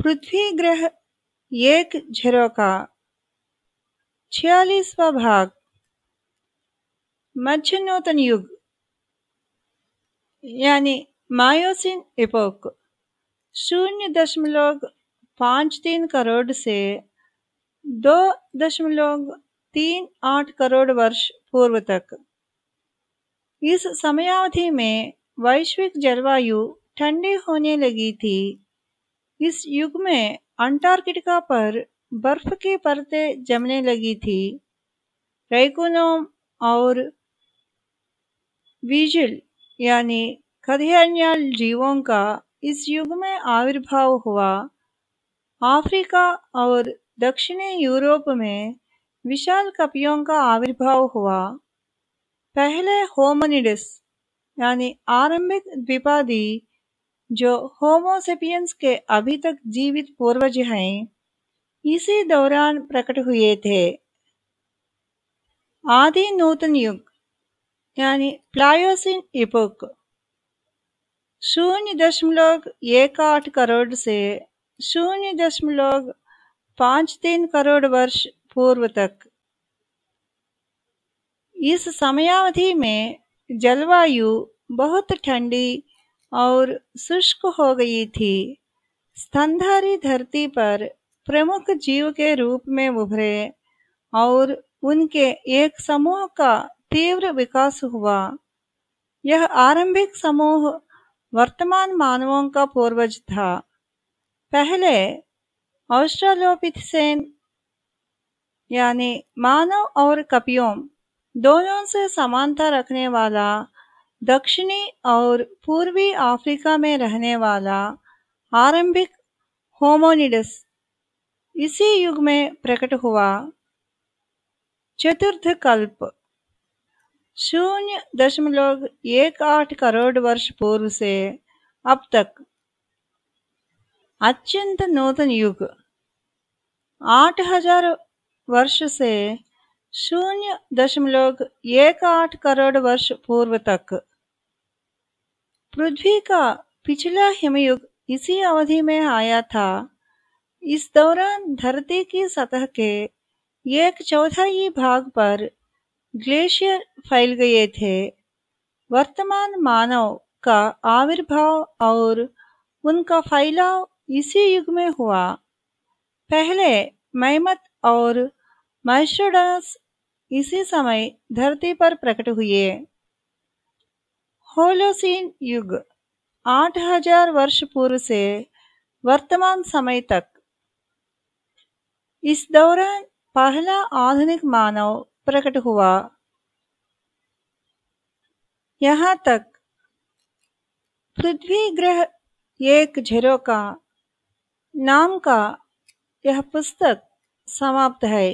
पृथ्वी ग्रह एक झरोका छियालीसवा भाग। मध्य नूतन युग, यानी मायोसिन इपोक शून्य दशमलव पाँच तीन करोड़ से दो दशमलव तीन आठ करोड़ वर्ष पूर्व तक। इस समयावधि में वैश्विक जलवायु ठंडी होने लगी थी। इस युग में अंटार्कटिका पर बर्फ़ की परतें जमने लगी थी। रैकुनोम और विजिल, यानी खदियान्याल जीवों का इस युग में आविर्भाव हुआ। अफ्रीका और दक्षिणी यूरोप में विशाल कपियों का आविर्भाव हुआ। पहले होमोनिडस, यानी आरंभिक द्विपादी जो होमोसेपियंस के अभी तक जीवित पूर्वज हैं, इसी दौरान प्रकट हुए थे। आदि नूतन युग, यानी प्लायोसिन इपोक, शून्य दशमलव एक आठ करोड़ से शून्य दशमलव पाँच तीन करोड़ वर्ष पूर्व तक। इस समयावधि में जलवायु बहुत ठंडी और शुष्क हो गई थी। स्तनधारी धरती पर प्रमुख जीव के रूप में उभरे और उनके एक समूह का तीव्र विकास हुआ। यह आरंभिक समूह वर्तमान मानवों का पूर्वज था। पहले ऑस्ट्रेलोपिथेन यानी मानव और कपियों, दोनों से समानता रखने वाला दक्षिणी और पूर्वी अफ्रीका में रहने वाला आरंभिक होमोनिडस इसी युग में प्रकट हुआ। चतुर्थ कल्प, शून्य दशमलव एक आठ करोड़ वर्ष पूर्व से अब तक। अत्यंत नूतन युग, आठ हज़ार वर्ष से शून्य दशमलव एक आठ करोड़ वर्ष पूर्व तक। पृथ्वी का पिछला हिमयुग इसी अवधि में आया था। इस दौरान धरती की सतह के एक चौथाई भाग पर ग्लेशियर फैल गए थे। वर्तमान मानव का आविर्भाव और उनका फैलाव इसी युग में हुआ। पहले मैमत और मैस्ट्रोडस इसी समय धरती पर प्रकट हुए। होलोसीन युग 8000 वर्ष पूर्व से वर्तमान समय तक इस दौरान पहला आधुनिक मानव प्रकट हुआ यहाँ तक पृथ्वी ग्रह एक झेरो का नाम का यह पुस्तक समाप्त है